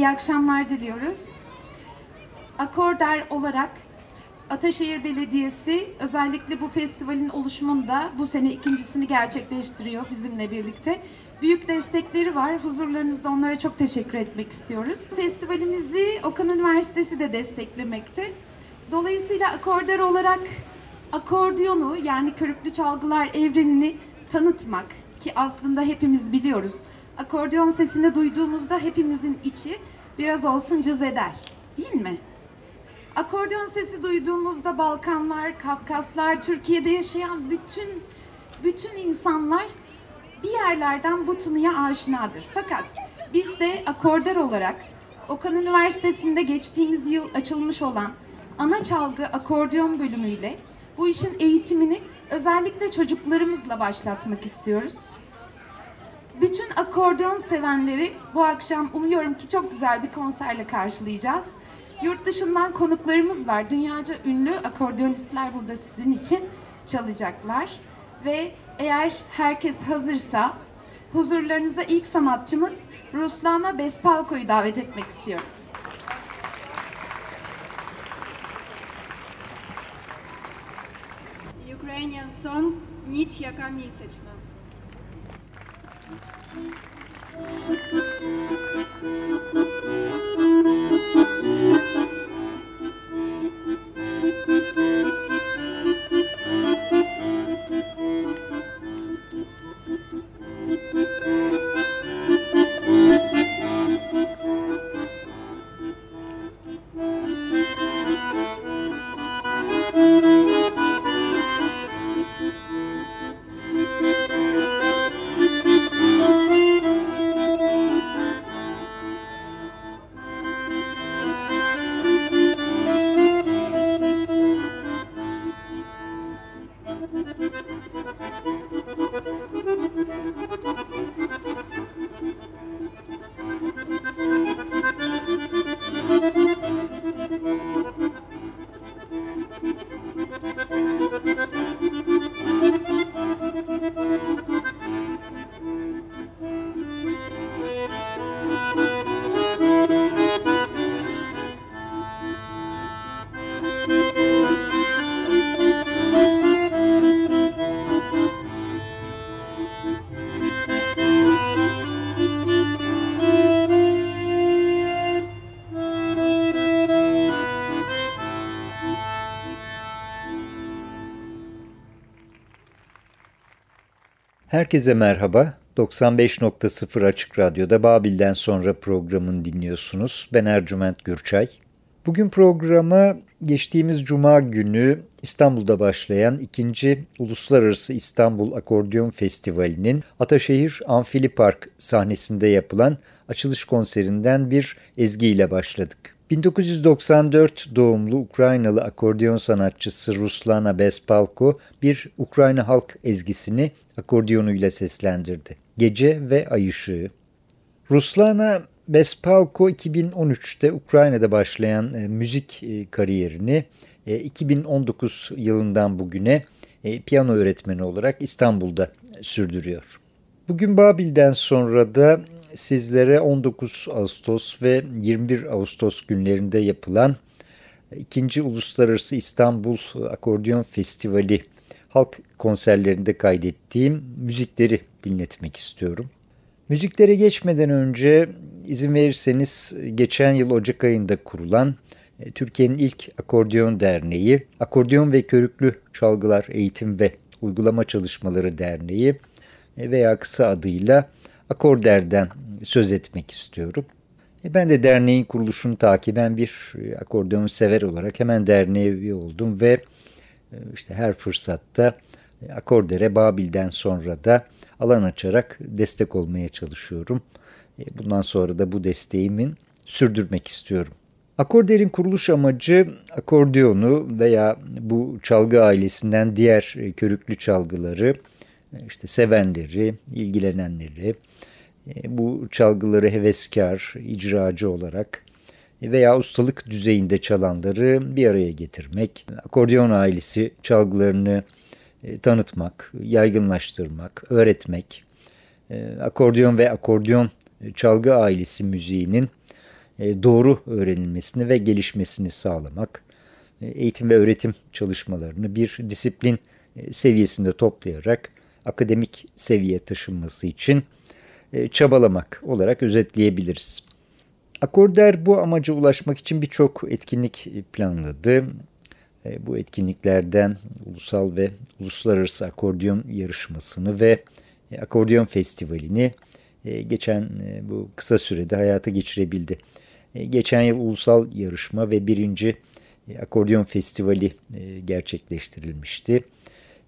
iyi akşamlar diliyoruz. Akorder olarak Ataşehir Belediyesi özellikle bu festivalin oluşumunda bu sene ikincisini gerçekleştiriyor bizimle birlikte. Büyük destekleri var. Huzurlarınızda onlara çok teşekkür etmek istiyoruz. Festivalimizi Okan Üniversitesi de desteklemekte. Dolayısıyla akorder olarak akordiyonu yani körüklü çalgılar evrenini tanıtmak ki aslında hepimiz biliyoruz. Akordeon sesini duyduğumuzda hepimizin içi biraz olsun cız eder. Değil mi? Akordeon sesi duyduğumuzda Balkanlar, Kafkaslar, Türkiye'de yaşayan bütün bütün insanlar bir yerlerden bu tınıya aşinadır. Fakat biz de akorder olarak Okan Üniversitesi'nde geçtiğimiz yıl açılmış olan ana çalgı akordeon bölümüyle bu işin eğitimini özellikle çocuklarımızla başlatmak istiyoruz. Bütün akordeon sevenleri bu akşam umuyorum ki çok güzel bir konserle karşılayacağız. Yurt dışından konuklarımız var. Dünyaca ünlü akordeonistler burada sizin için çalacaklar. Ve eğer herkes hazırsa huzurlarınıza ilk sanatçımız Ruslana Bespalko'yu davet etmek istiyorum. Ukrainian songs Ніч яка місячна. Thank you. Herkese merhaba. 95.0 Açık Radyo'da Babil'den sonra programını dinliyorsunuz. Ben Ercüment Gürçay. Bugün programa geçtiğimiz Cuma günü İstanbul'da başlayan 2. Uluslararası İstanbul Akordeon Festivali'nin Ataşehir Amfili Park sahnesinde yapılan açılış konserinden bir ezgiyle başladık. 1994 doğumlu Ukraynalı akordeon sanatçısı Ruslana Bespalko bir Ukrayna halk ezgisini akordiyonuyla seslendirdi. Gece ve Ay Işığı. Ruslana Bespalko 2013'te Ukrayna'da başlayan e, müzik e, kariyerini e, 2019 yılından bugüne e, piyano öğretmeni olarak İstanbul'da sürdürüyor. Bugün Babil'den sonra da sizlere 19 Ağustos ve 21 Ağustos günlerinde yapılan 2. Uluslararası İstanbul Akordeon Festivali halk konserlerinde kaydettiğim müzikleri dinletmek istiyorum. Müziklere geçmeden önce izin verirseniz geçen yıl Ocak ayında kurulan e, Türkiye'nin ilk akordeon derneği, Akordeon ve Körüklü Çalgılar Eğitim ve Uygulama Çalışmaları Derneği veya kısa adıyla Akorder'den söz etmek istiyorum. E, ben de derneğin kuruluşunu takiben bir akordeon sever olarak hemen derneğe üye oldum ve işte her fırsatta Akordere Babil'den sonra da alan açarak destek olmaya çalışıyorum. Bundan sonra da bu desteğimin sürdürmek istiyorum. Akorder'in kuruluş amacı akordiyonu veya bu çalgı ailesinden diğer körüklü çalgıları, işte sevenleri, ilgilenenleri, bu çalgıları heveskar, icracı olarak veya ustalık düzeyinde çalanları bir araya getirmek, akordeon ailesi çalgılarını tanıtmak, yaygınlaştırmak, öğretmek, akordeon ve akordeon çalgı ailesi müziğinin e, doğru öğrenilmesini ve gelişmesini sağlamak, e, eğitim ve öğretim çalışmalarını bir disiplin e, seviyesinde toplayarak akademik seviye taşınması için çabalamak olarak özetleyebiliriz. Akorder bu amaca ulaşmak için birçok etkinlik planladı. Bu etkinliklerden ulusal ve uluslararası akordeon yarışmasını ve akordeon festivalini geçen bu kısa sürede hayata geçirebildi. E, geçen yıl ulusal yarışma ve birinci e, akordeon festivali e, gerçekleştirilmişti.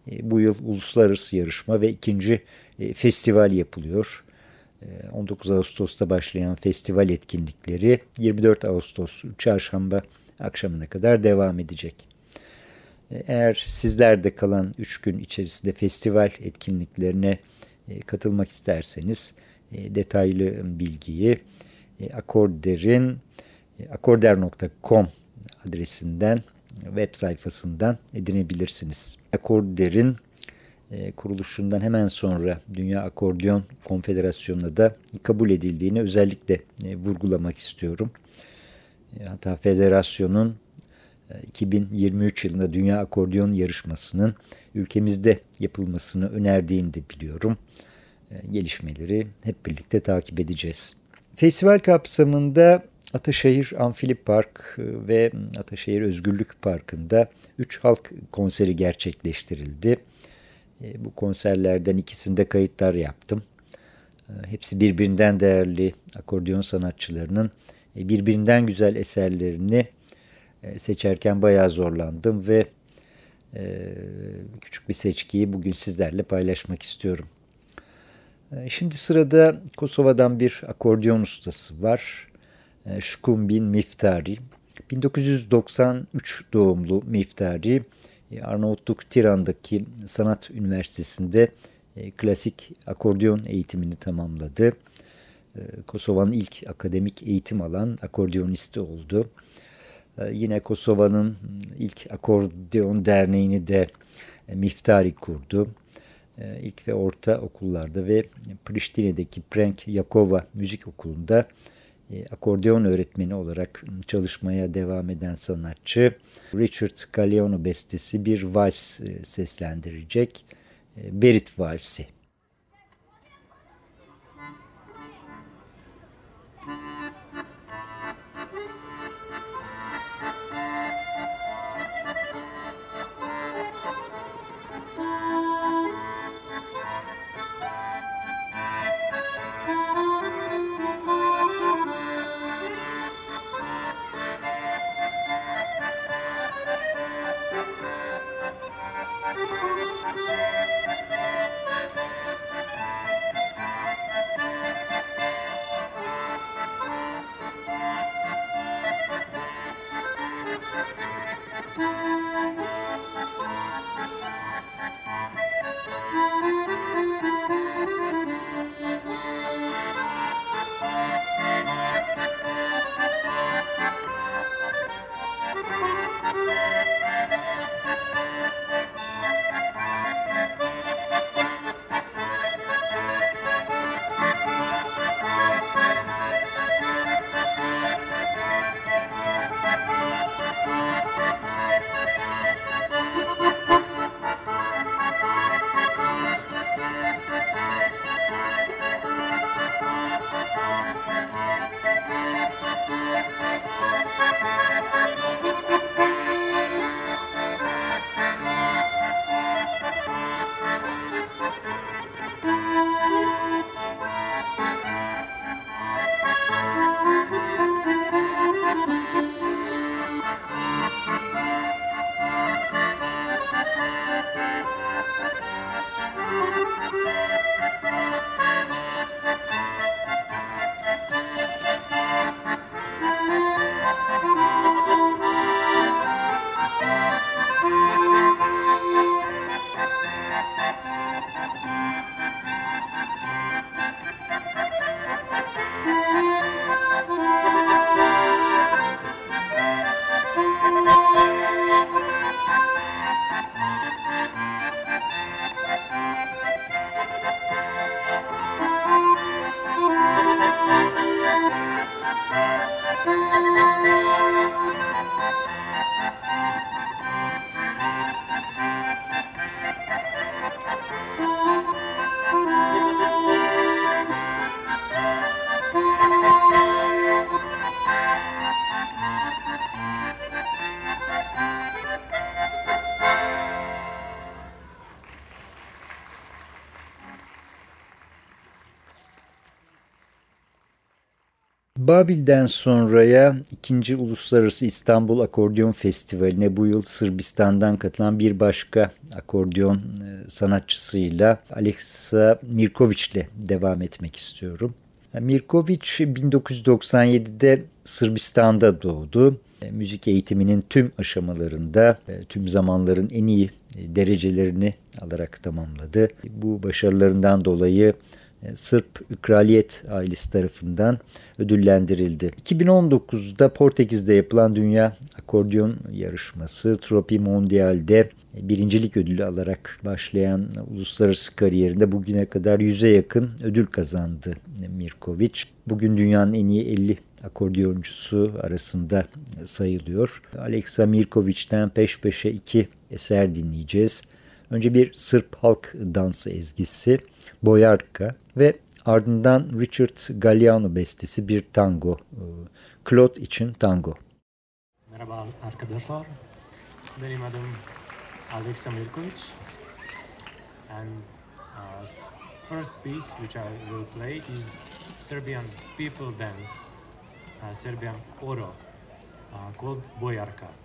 Bu yıl uluslararası yarışma ve ikinci festival yapılıyor. 19 Ağustos'ta başlayan festival etkinlikleri 24 Ağustos çarşamba akşamına kadar devam edecek. Eğer sizler de kalan 3 gün içerisinde festival etkinliklerine katılmak isterseniz detaylı bilgiyi e, Akorder'in e, akorder.com adresinden web sayfasından edinebilirsiniz. Akorder'in e, kuruluşundan hemen sonra Dünya Akordeon Konfederasyonu'na da kabul edildiğini özellikle vurgulamak istiyorum. Hatta federasyonun 2023 yılında Dünya Akordeon Yarışması'nın ülkemizde yapılmasını önerdiğini de biliyorum. Gelişmeleri hep birlikte takip edeceğiz. Festival kapsamında Ataşehir Amfili Park e, ve Ataşehir Özgürlük Parkı'nda 3 halk konseri gerçekleştirildi. E, bu konserlerden ikisinde kayıtlar yaptım. E, hepsi birbirinden değerli akordeon sanatçılarının birbirinden güzel eserlerini seçerken bayağı zorlandım ve küçük bir seçkiyi bugün sizlerle paylaşmak istiyorum. Şimdi sırada Kosova'dan bir akordeon ustası var. Ee, Şkumbin Miftari. 1993 doğumlu Miftari, e, Arnavutluk Tiran'daki Sanat Üniversitesi'nde e, klasik akordeon eğitimini tamamladı. Ee, Kosova'nın ilk akademik eğitim alan akordeonisti oldu. Yine Kosova'nın ilk akordeon derneğini de e, Miftari kurdu. İlk ve orta okullarda ve Priştine'deki Prenk Yakova Müzik Okulu'nda akordeon öğretmeni olarak çalışmaya devam eden sanatçı Richard Galeano bestesi bir vals e, seslendirecek. Berit Valsi. Babil'den sonraya ikinci Uluslararası İstanbul Akordeon Festivali'ne bu yıl Sırbistan'dan katılan bir başka akordeon e, sanatçısıyla Aleksa Mirkovic ile devam etmek istiyorum. Mirkovic 1997'de Sırbistan'da doğdu. E, müzik eğitiminin tüm aşamalarında e, tüm zamanların en iyi derecelerini alarak tamamladı. Bu başarılarından dolayı e, Sırp Kraliyet ailesi tarafından ödüllendirildi. 2019'da Portekiz'de yapılan Dünya Akordeon Yarışması Tropi Mondial'de birincilik ödülü alarak başlayan uluslararası kariyerinde bugüne kadar yüze yakın ödül kazandı Mirkovic. Bugün dünyanın en iyi 50 akordeoncusu arasında sayılıyor. Aleksa Mirkovic'ten peş peşe iki eser dinleyeceğiz. Önce bir Sırp halk dansı ezgisi Boyarka ve ardından Richard Galliano bestesi bir tango. E, Claude için tango. Merhaba arkadaşlar. Benim adım Alexa Mirkovic. And uh, first piece which I will play is Serbian people dance, uh, Serbian oro, uh, called Bojarka.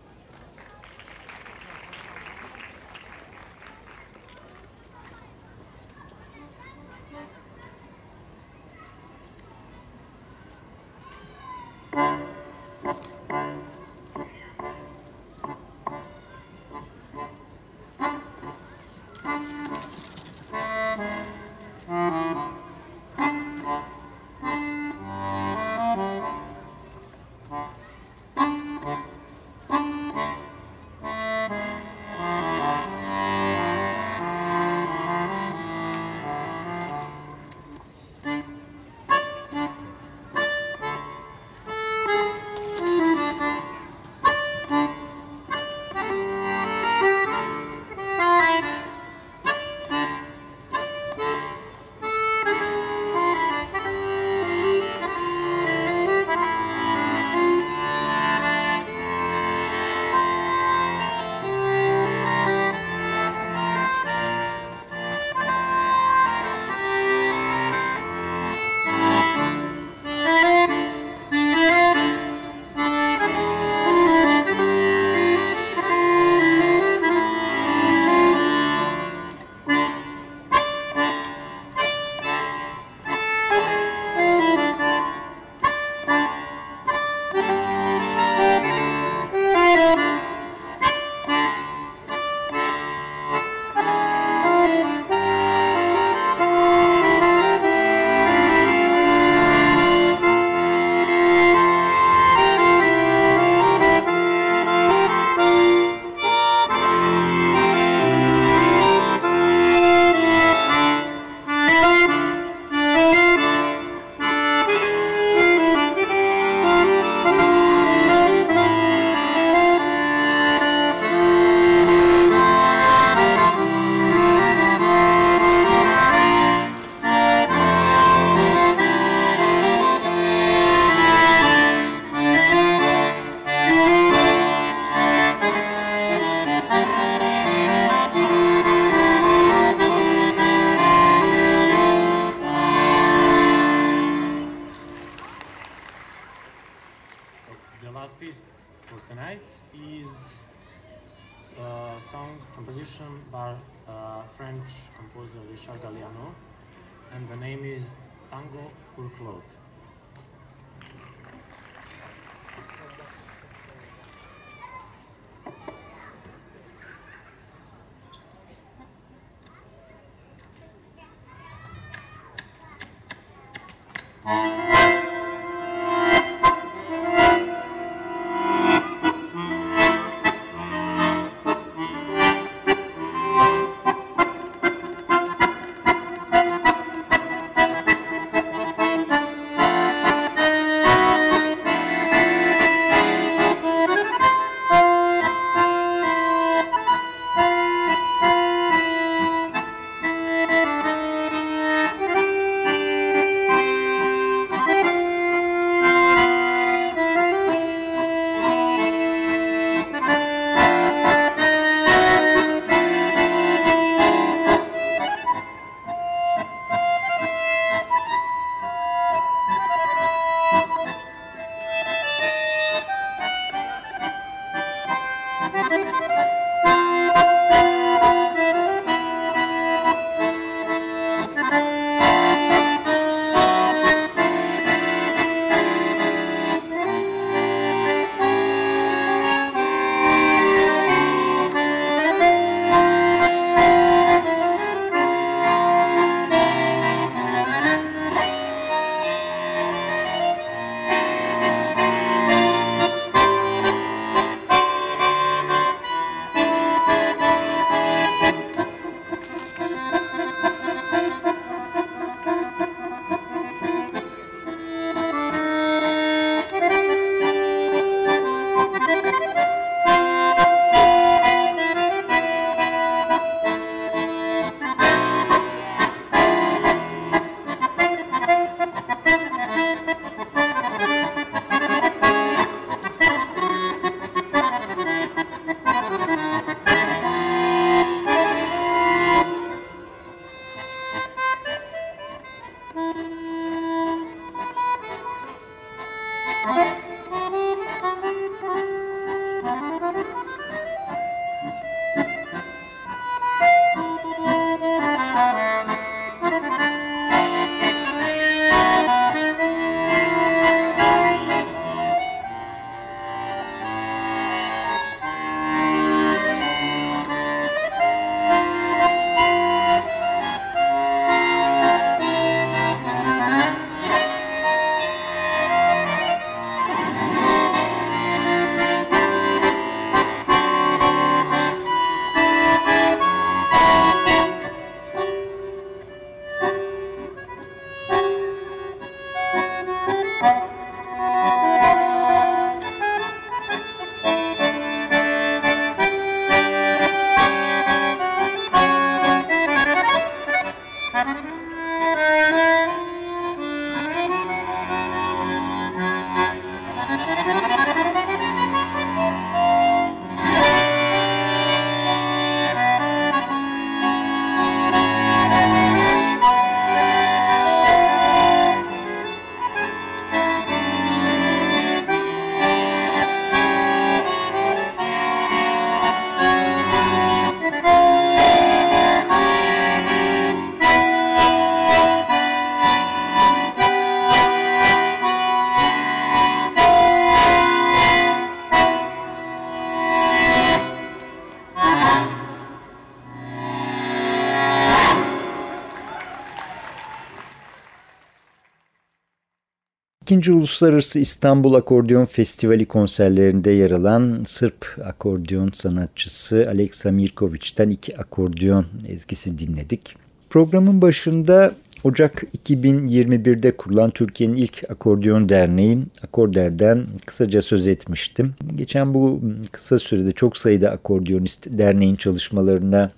2. Uluslararası İstanbul Akordeon Festivali konserlerinde yer alan Sırp akordeon sanatçısı Aleksa Mirkoviç'ten iki akordeon ezgisi dinledik. Programın başında Ocak 2021'de kurulan Türkiye'nin ilk akordeon derneği Akorder'den kısaca söz etmiştim. Geçen bu kısa sürede çok sayıda akordeonist derneğin çalışmalarına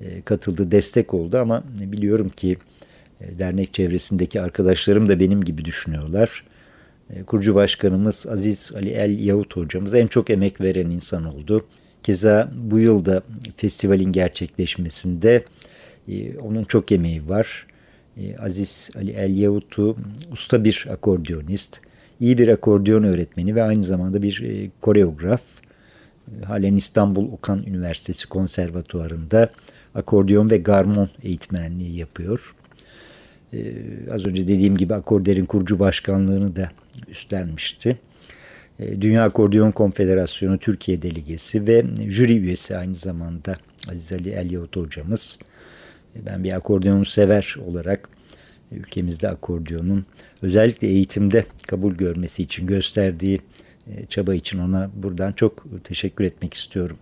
e, katıldı, destek oldu ama biliyorum ki e, dernek çevresindeki arkadaşlarım da benim gibi düşünüyorlar. E, kurucu başkanımız Aziz Ali El Yahut hocamız en çok emek veren insan oldu. Keza bu yılda festivalin gerçekleşmesinde onun çok emeği var. Aziz Ali El Yahut'u usta bir akordeonist, iyi bir akordeon öğretmeni ve aynı zamanda bir koreograf. Halen İstanbul Okan Üniversitesi Konservatuvarı'nda akordeon ve garmon eğitmenliği yapıyor. Ee, az önce dediğim gibi Akorder'in kurucu başkanlığını da üstlenmişti. Ee, Dünya Akordeon Konfederasyonu Türkiye Delegesi ve jüri üyesi aynı zamanda Aziz Ali Elyavut hocamız. Ee, ben bir akordeon sever olarak ülkemizde akordiyonun özellikle eğitimde kabul görmesi için gösterdiği e, çaba için ona buradan çok teşekkür etmek istiyorum.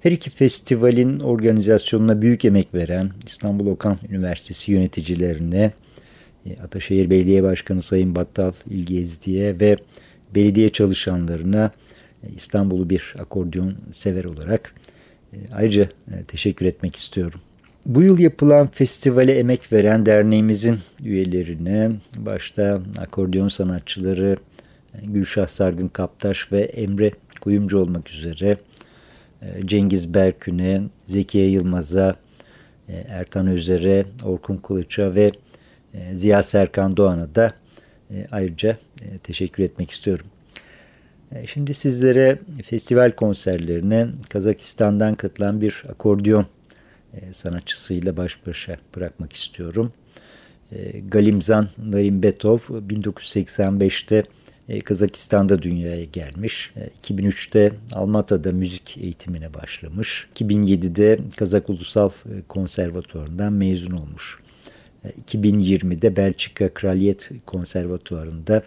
Her iki festivalin organizasyonuna büyük emek veren İstanbul Okan Üniversitesi yöneticilerine, e, Ataşehir Belediye Başkanı Sayın Battal İlgezdi'ye ve belediye çalışanlarına e, İstanbul'u bir akordeon sever olarak e, ayrıca teşekkür etmek istiyorum. Bu yıl yapılan festivale emek veren derneğimizin üyelerine başta akordeon sanatçıları Gülşah Sargın Kaptaş ve Emre Kuyumcu olmak üzere e, Cengiz Berkün'e, Zekiye Yılmaz'a, e, Ertan Özer'e, Orkun Kılıç'a ve e, Ziya Serkan Doğan'a da ayrıca teşekkür etmek istiyorum. Şimdi sizlere festival konserlerine Kazakistan'dan katılan bir akordeon sanatçısıyla baş başa bırakmak istiyorum. Galimzan Narimbetov 1985'te e, Kazakistan'da dünyaya gelmiş. 2003'te e, Almata'da müzik eğitimine başlamış. 2007'de Kazak Ulusal e, Konservatuvarı'ndan mezun olmuş. 2020'de Belçika Kraliyet Konservatuvarı'nda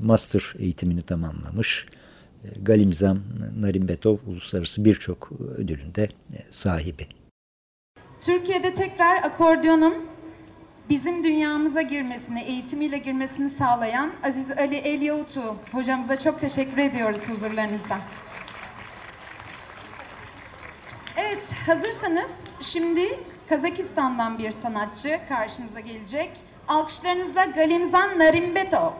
master eğitimini tamamlamış. Galimzam Narimbetov uluslararası birçok ödülünde sahibi. Türkiye'de tekrar akordiyonun bizim dünyamıza girmesini, eğitimiyle girmesini sağlayan Aziz Ali Elyavutu hocamıza çok teşekkür ediyoruz huzurlarınızda. Evet, hazırsanız şimdi Kazakistan'dan bir sanatçı karşınıza gelecek. Alkışlarınızla Galimzan Narimbetov.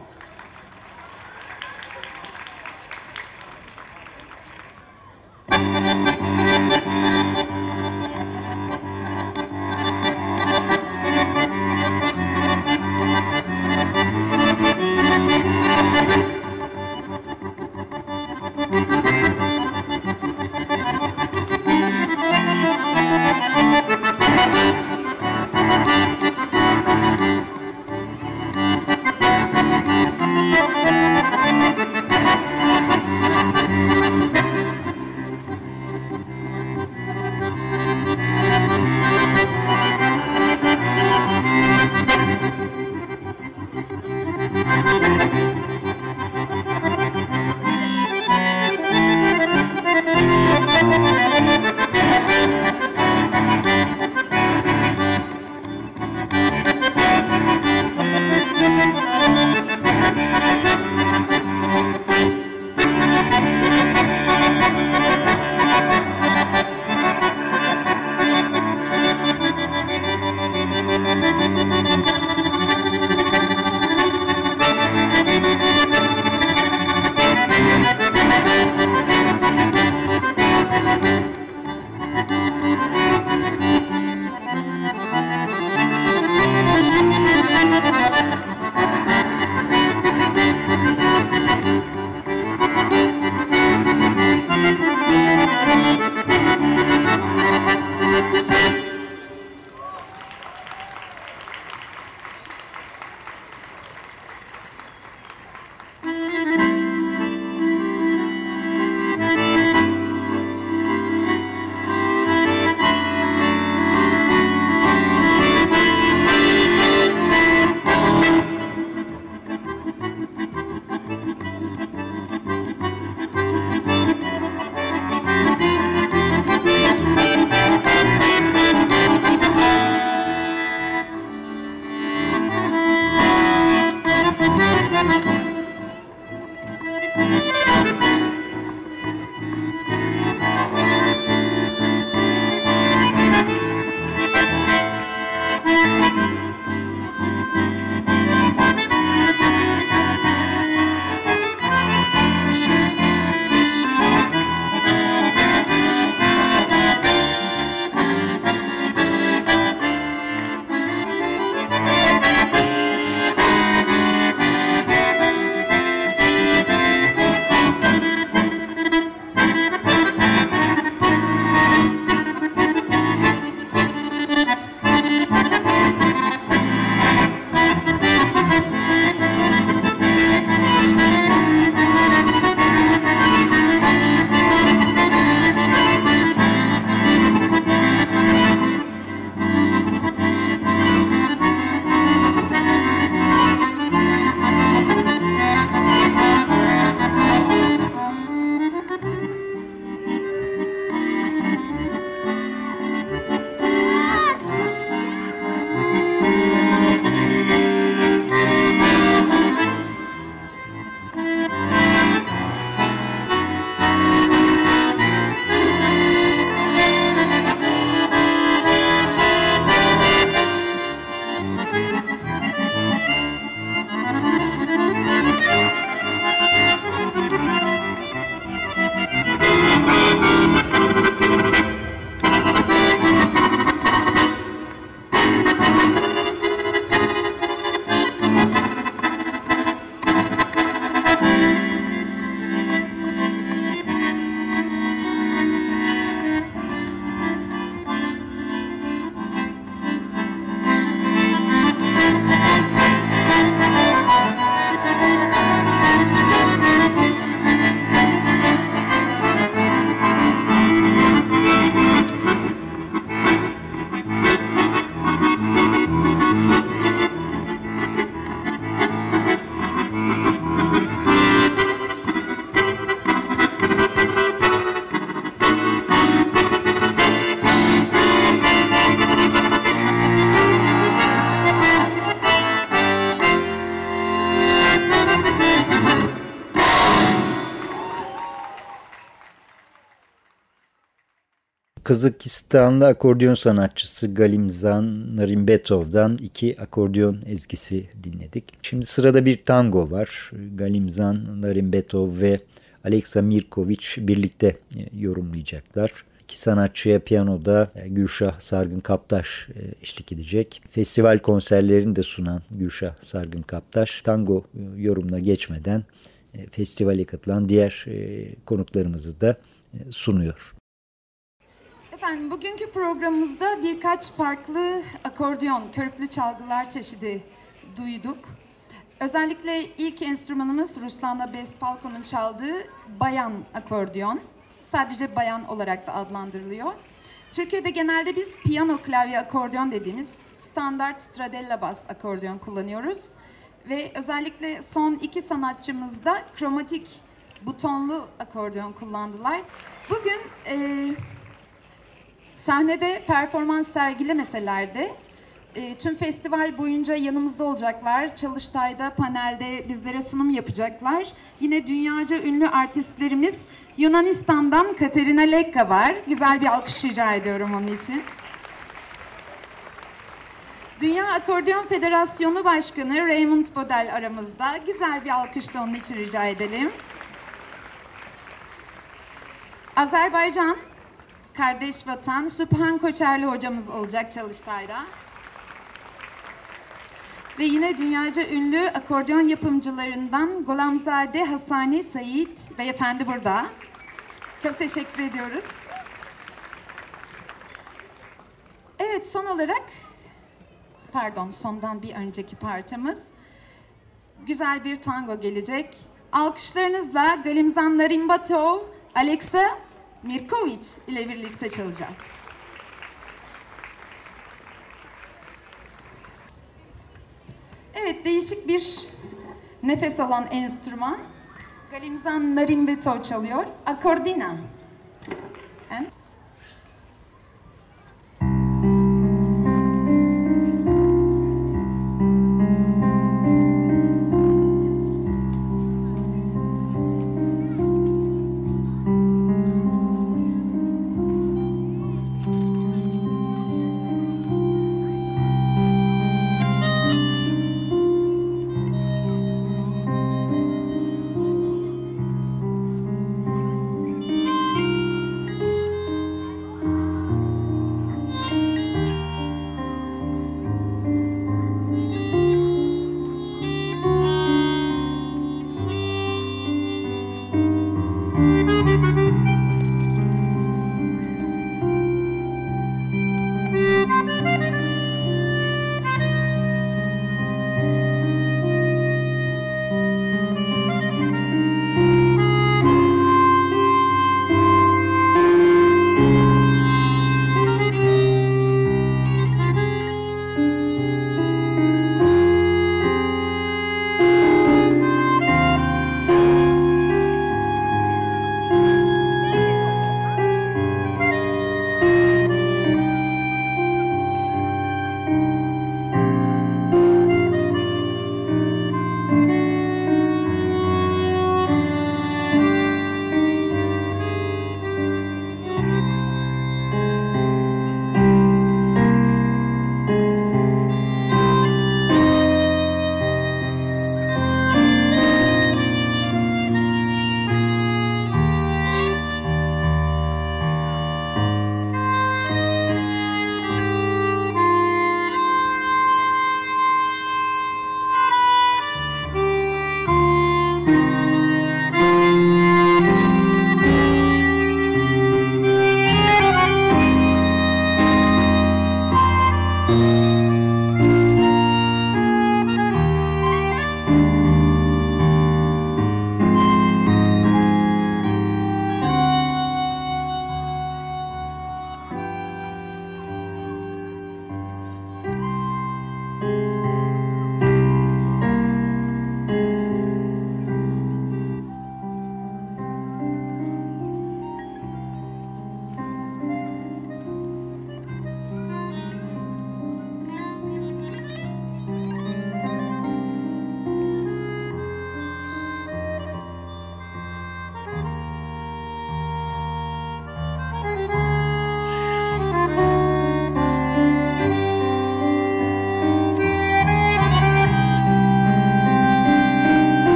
Kazakistanlı akordeon sanatçısı Galimzan Narimbetov'dan iki akordeon ezgisi dinledik. Şimdi sırada bir tango var. Galimzan Narimbetov ve Aleksa Mirkoviç birlikte e, yorumlayacaklar. İki sanatçıya piyanoda e, Gülşah Sargın Kaptaş e, eşlik edecek. Festival konserlerini de sunan Gülşah Sargın Kaptaş tango yorumuna geçmeden festivale katılan diğer konuklarımızı da sunuyor. Efendim bugünkü programımızda birkaç farklı akordeon, körüklü çalgılar çeşidi duyduk. Özellikle ilk enstrümanımız Ruslan'la Bespalko'nun çaldığı bayan akordeon. Sadece bayan olarak da adlandırılıyor. Türkiye'de genelde biz piyano klavye akordeon dediğimiz standart Stradella bas akordeon kullanıyoruz. Ve özellikle son iki sanatçımız da kromatik butonlu akordeon kullandılar. Bugün e, sahnede performans sergilemeseler de e, tüm festival boyunca yanımızda olacaklar. Çalıştay'da, panelde bizlere sunum yapacaklar. Yine dünyaca ünlü artistlerimiz Yunanistan'dan Katerina Lekka var. Güzel bir alkış rica ediyorum onun için. Dünya Akordeon Federasyonu Başkanı Raymond Bodel aramızda. Güzel bir alkış da onun için rica edelim. Azerbaycan kardeş vatan Sübhan Koçerli hocamız olacak Çalıştay'da. Ve yine dünyaca ünlü akordeon yapımcılarından Golamzade Hasani Sait beyefendi burada. Çok teşekkür ediyoruz. Evet son olarak pardon sondan bir önceki parçamız güzel bir tango gelecek. Alkışlarınızla Galimzan Narimbatov, Alexa Mirkovic ile birlikte çalacağız. Evet, değişik bir nefes alan enstrüman. Galimzan Narimbetov çalıyor. Akordina. And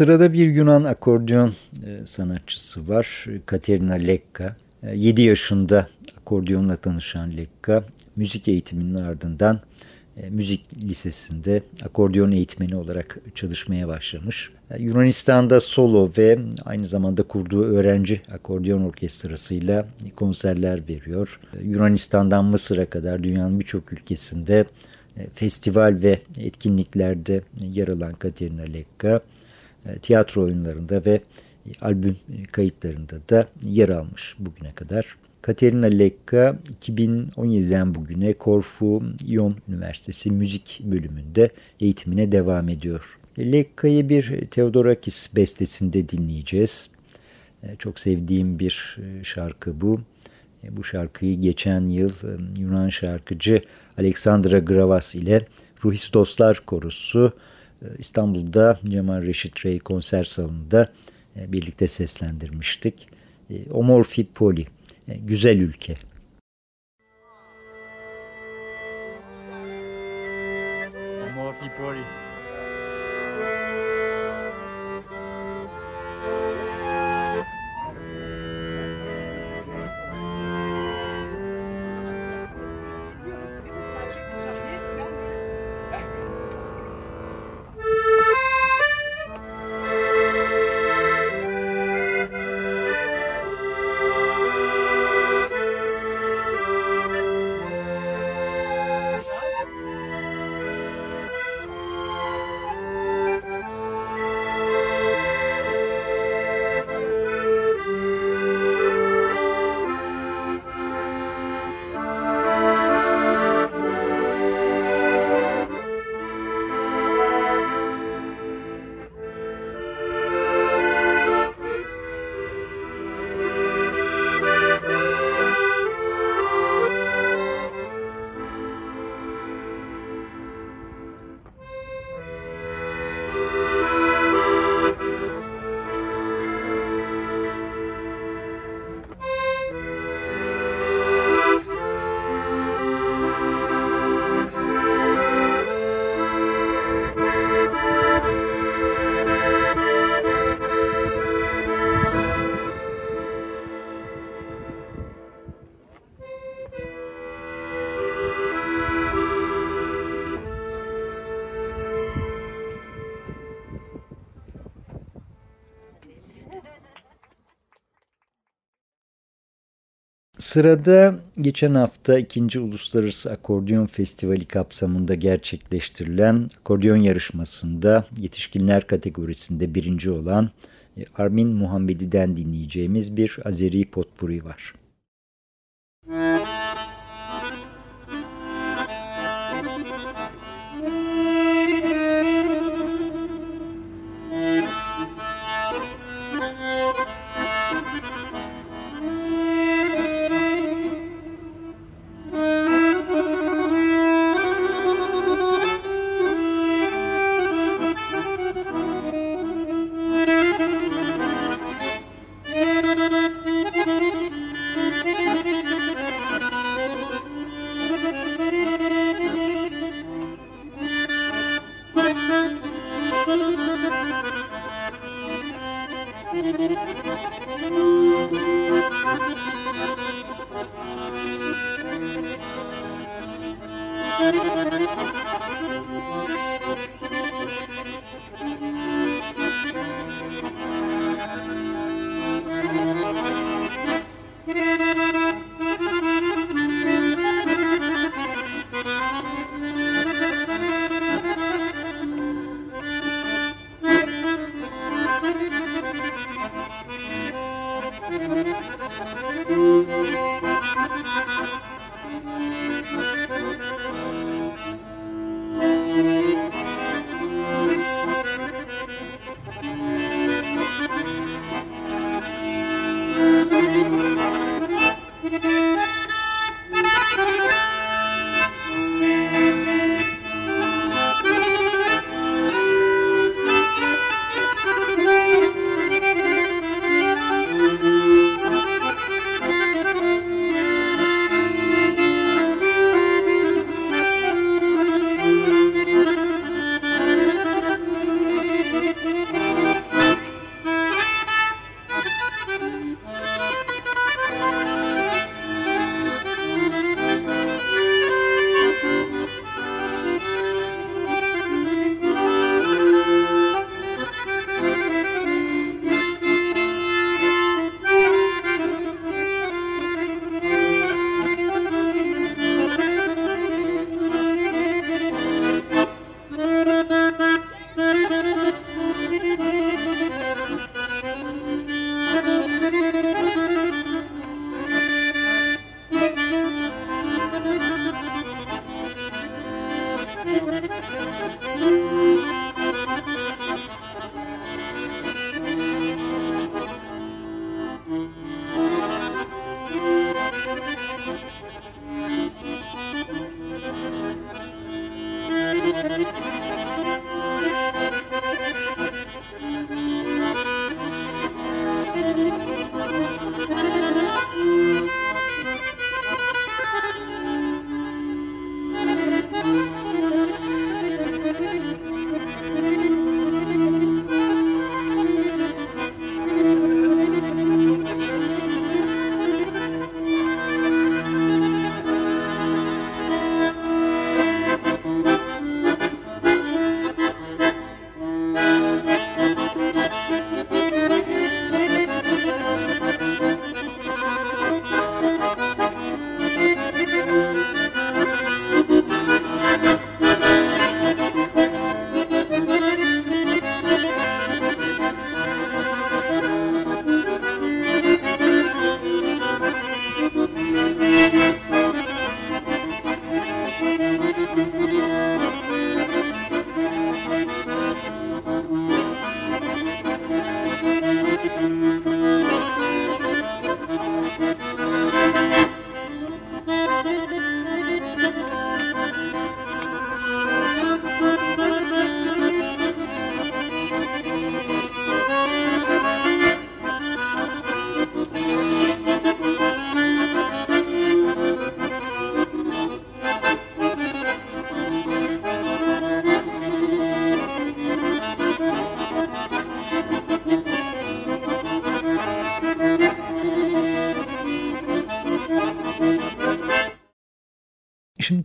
Sırada bir Yunan akordeon e, sanatçısı var. Katerina Lekka. 7 yaşında akordeonla tanışan Lekka, müzik eğitiminin ardından e, müzik lisesinde akordeon eğitmeni olarak çalışmaya başlamış. E, Yunanistan'da solo ve aynı zamanda kurduğu öğrenci akordeon orkestrasıyla konserler veriyor. E, Yunanistan'dan Mısır'a kadar dünyanın birçok ülkesinde festival ve etkinliklerde yer alan Katerina Lekka, tiyatro oyunlarında ve albüm kayıtlarında da yer almış bugüne kadar. Katerina Lekka 2017'den bugüne Korfu İon Üniversitesi Müzik Bölümünde eğitimine devam ediyor. Lekka'yı bir Theodorakis bestesinde dinleyeceğiz. E, çok sevdiğim bir e, şarkı bu. E, bu şarkıyı geçen yıl Yunan şarkıcı Alexandra Gravas ile Ruhis Dostlar Korusu İstanbul'da Cemal Reşit Rey konser salonunda birlikte seslendirmiştik. Omorfi Poli e, güzel ülke. Amorfipoli. Sırada geçen hafta 2. Uluslararası Akordeon Festivali kapsamında gerçekleştirilen akordeon yarışmasında yetişkinler kategorisinde birinci olan e, Armin Muhammedi'den dinleyeceğimiz bir Azeri potpuri var.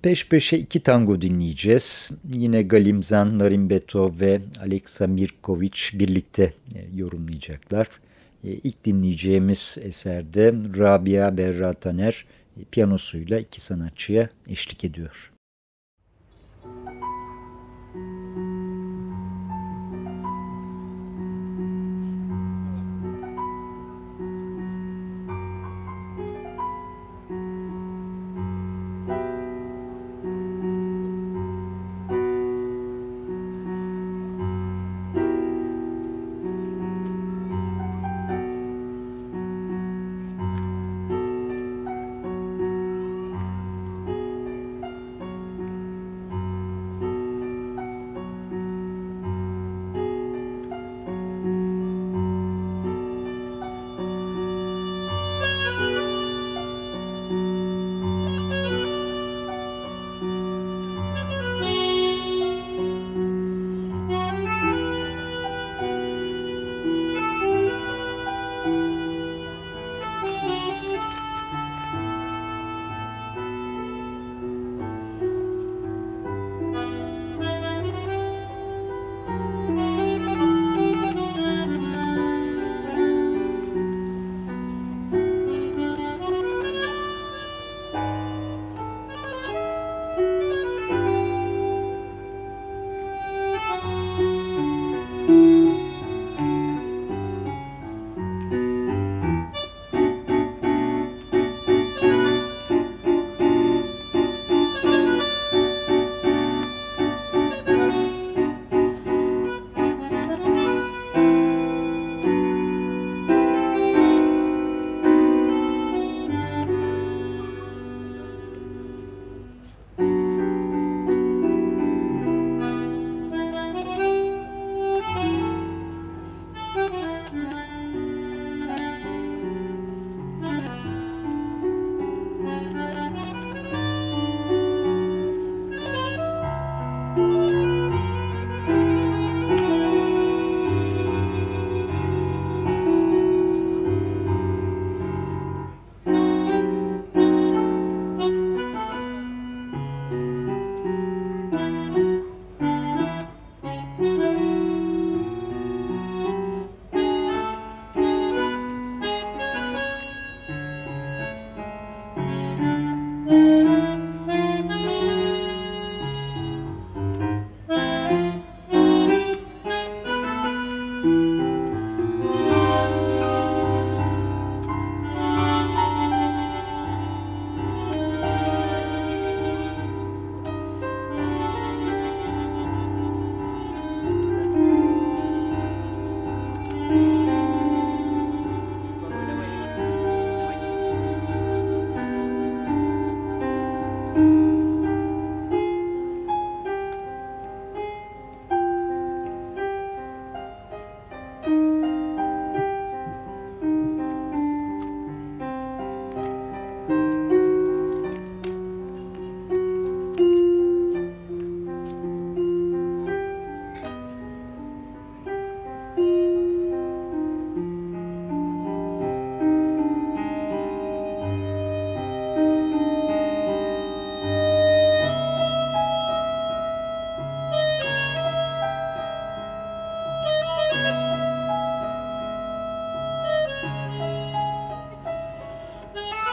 Peş peşe iki tango dinleyeceğiz. Yine Galimzan, Narimbeto ve Aleksa Mirkovic birlikte e, yorumlayacaklar. E, ilk dinleyeceğimiz eserde Rabia Berrataner e, piyanosuyla iki sanatçıya eşlik ediyor.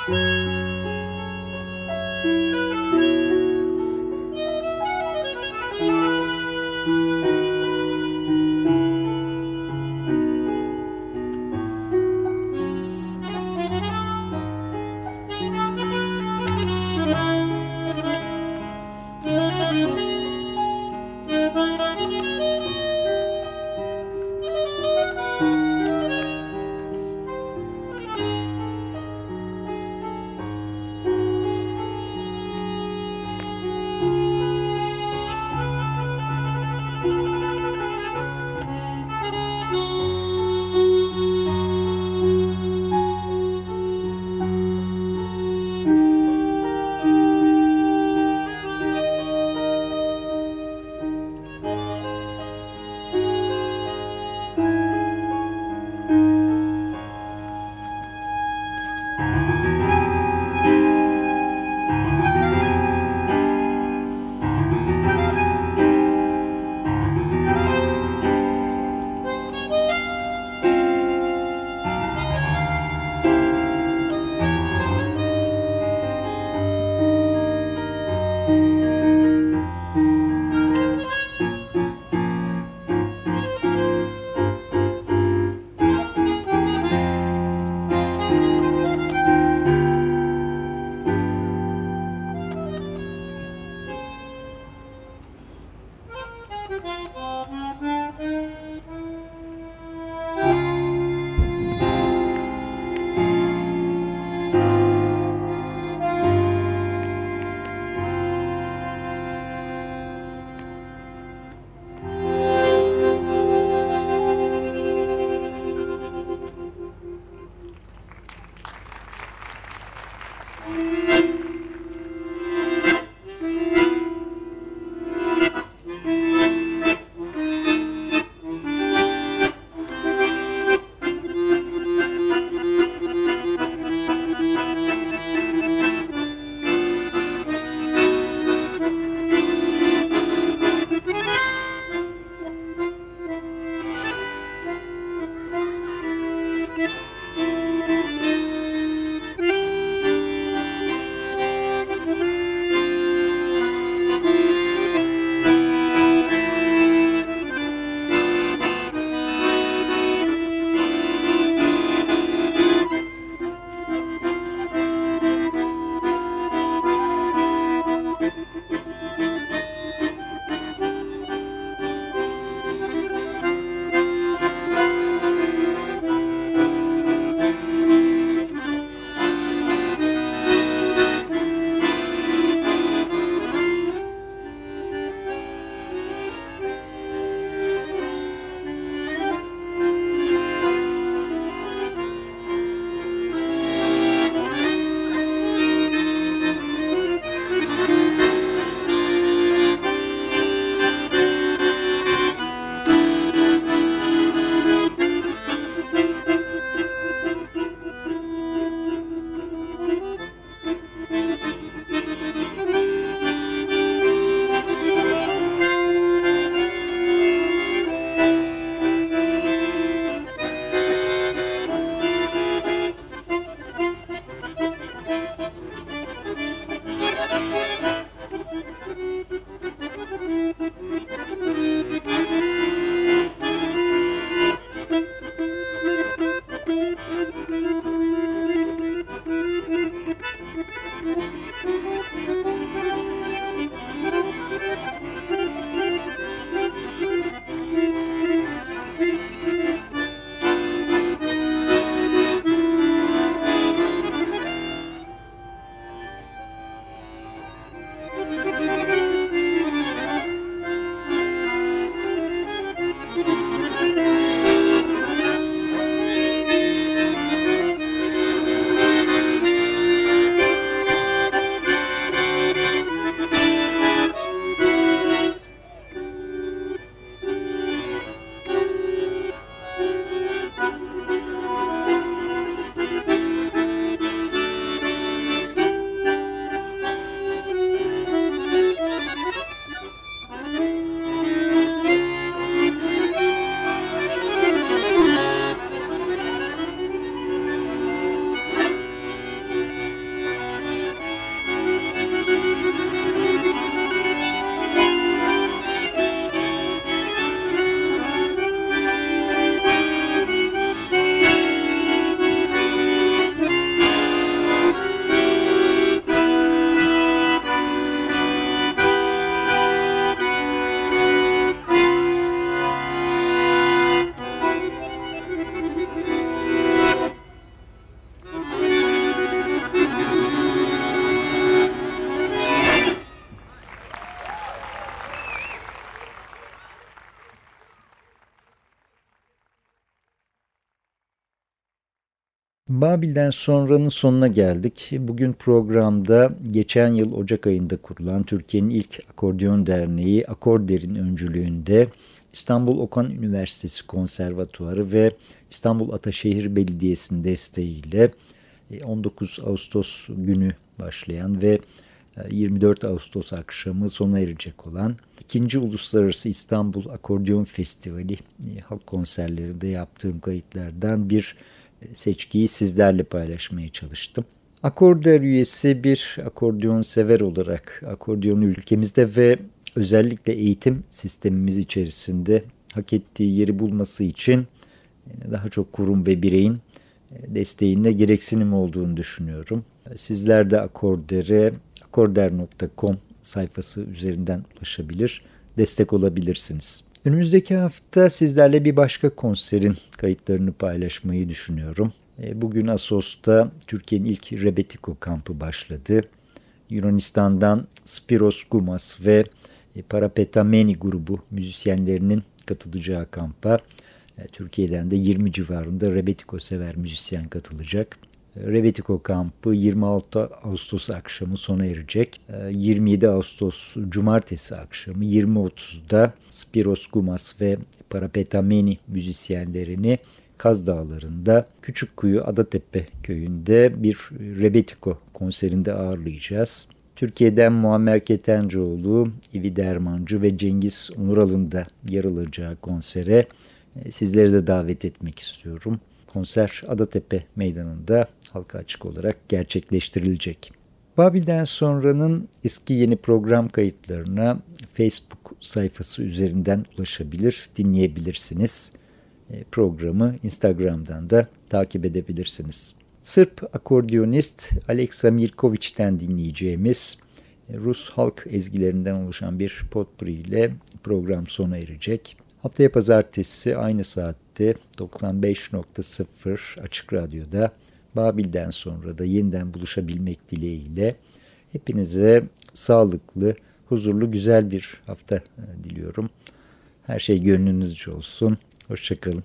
Música Babil'den sonranın sonuna geldik. Bugün programda geçen yıl Ocak ayında kurulan Türkiye'nin ilk akordeon derneği Akorder'in öncülüğünde İstanbul Okan Üniversitesi Konservatuarı ve İstanbul Ataşehir Belediyesi'nin desteğiyle 19 e, Ağustos günü başlayan ve 24 e, Ağustos akşamı sona erecek olan 2. Uluslararası İstanbul Akordeon Festivali e, halk konserlerinde yaptığım kayıtlardan bir seçkiyi sizlerle paylaşmaya çalıştım. Akorder üyesi bir akordeon sever olarak akordiyonu ülkemizde ve özellikle eğitim sistemimiz içerisinde hak ettiği yeri bulması için e, daha çok kurum ve bireyin e, desteğinde gereksinim olduğunu düşünüyorum. Sizler de Akorder'e akorder.com sayfası üzerinden ulaşabilir, destek olabilirsiniz. Önümüzdeki hafta sizlerle bir başka konserin kayıtlarını paylaşmayı düşünüyorum. E, bugün Asos'ta Türkiye'nin ilk Rebetiko kampı başladı. Yunanistan'dan Spiros Gumas ve e, Parapetameni grubu müzisyenlerinin katılacağı kampa e, Türkiye'den de 20 civarında Rebetiko sever müzisyen katılacak. Rebetiko kampı 26 Ağustos akşamı sona erecek. 27 Ağustos Cumartesi akşamı 20.30'da Spiros Gumas ve Parapetameni müzisyenlerini Kaz Dağları'nda Küçükkuyu Adatepe köyünde bir Rebetiko konserinde ağırlayacağız. Türkiye'den Muammer Ketencoğlu, İvi Dermancı ve Cengiz Onural'ın da yer alacağı konsere e, sizleri de davet etmek istiyorum. Konser Adatepe Meydanı'nda halka açık olarak gerçekleştirilecek. Babil'den sonranın eski yeni program kayıtlarına Facebook sayfası üzerinden ulaşabilir, dinleyebilirsiniz. E, programı Instagram'dan da takip edebilirsiniz. Sırp akordeonist Aleksa Mirkoviç'ten dinleyeceğimiz e, Rus halk ezgilerinden oluşan bir potpourri ile program sona erecek. Haftaya pazartesi aynı saatte 95.0 Açık Radyo'da Babil'den sonra da yeniden buluşabilmek dileğiyle hepinize sağlıklı, huzurlu, güzel bir hafta e, diliyorum. Her şey gönlünüzce olsun. Hoşçakalın.